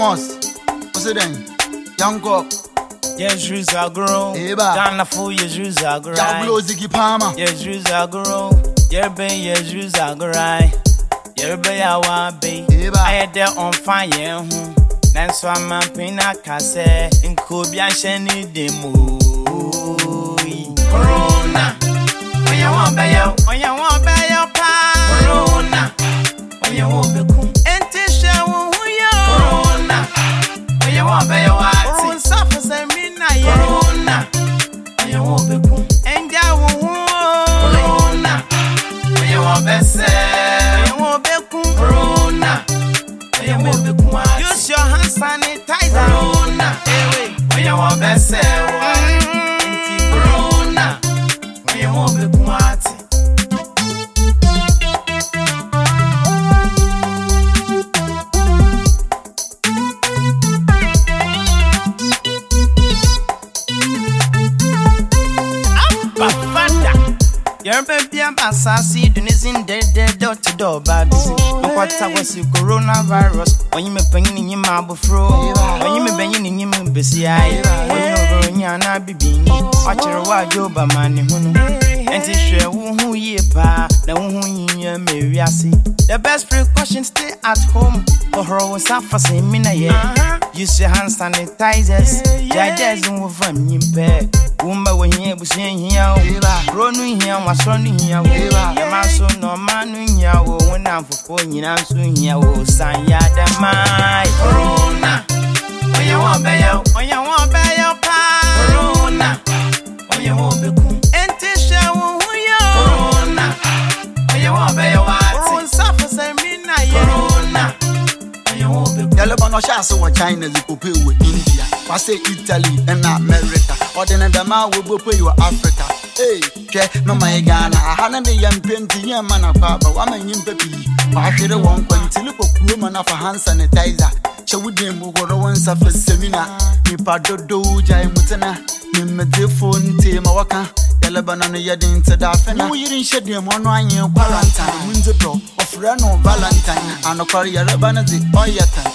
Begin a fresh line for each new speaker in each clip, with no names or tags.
Amos, what's it then? Young Cop,
Jesus agro.
Eba.
Dana fu Jesus agro.
Jablo Ziggy Palmer.
Jesus agro. Yerbe Jesus agro. Yerbe ya wa be.
Eba.
I de on fire. Nanso amampina kase. Nkobi ahye ni demo. Corona. Oya wa be yo. Oya wa Use your hand sanitizer. Corona. Ewe. Eh, Oya wa be se. Your baby am assassin, Dunizin dead dead dot to door bad. No oh, what was you coronavirus. When you me my bufro, oh, when you me penny in him bessie, when you go in na bibini, watch your wild job by money hunu. And to share who ye pa, the who ye may see. The best precaution stay at home. For her was suffer same mina ye. Uh-huh. Use your hand sanitizers. Jajas n wo fam yin pɛ. Womba wɔ hia abusua hia wo. Kuro no hia wo, asɔ no hia wo. Ɛma nso na ɔma no hia wo. Wo nam fufuo nyinaa nso hia wo. San yadama. Corona, onye wɔn bɛyɛ, onye wɔn
bɛyɛ. ɔhyɛ ase wɔ china zikope wɔ india. Wase italy ɛna america. Ɔde ne dɛma wɔbɔpe wɔ africa. Ee hwɛ mama yɛ ghana aha ne de yɛ mpenti yɛ ma na kwa ba wama nyimpa pii wahwere wɔn kwanti ne kɔkuro ma na fa hand sanitizer. Kyɛ wo dan mu wɔrɔ wɔn nsa fa semina nipa dodow gyae mu tena nimmedefoɔ ntee ma wɔka yɛlɛba na no yɛde nte da afɛ na woyere nhyɛ dan mu ɔno anyɛ kwarantan mu nte borɔ ɔfrɛ no valentine. Anɔkɔre yɛlɛba no de ɔyɛ tan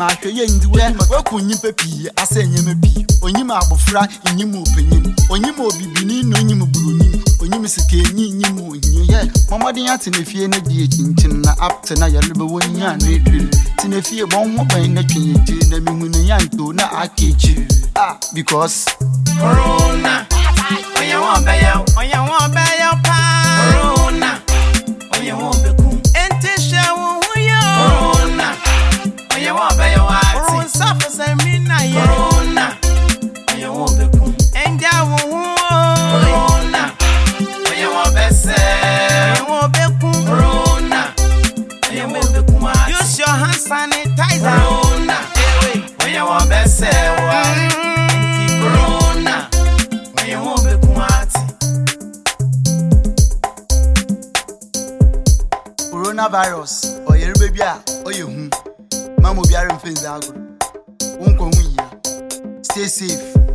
nti mahwɛ yɛ ndiwɛ waku nyimpa pii asɛ nyɛma pii. Onyim abofra nyim opanyin onyim obibini na onyim buronin onyim sikaenyi nyim ohie yɛ mɔmmɔden atena fie na die kyinkyin na apte na yɛrebɛwɔ nya no adwiri tena fie bɔn ho bɛn na twe yɛkyiri na mehu no yɛnto na aka ah because
Corona. When you want bayo, when you
coronavirus ɔyɛreba bi a ɔyɛ hu ma ma obiara agoro wonkɔ ho yia stay safe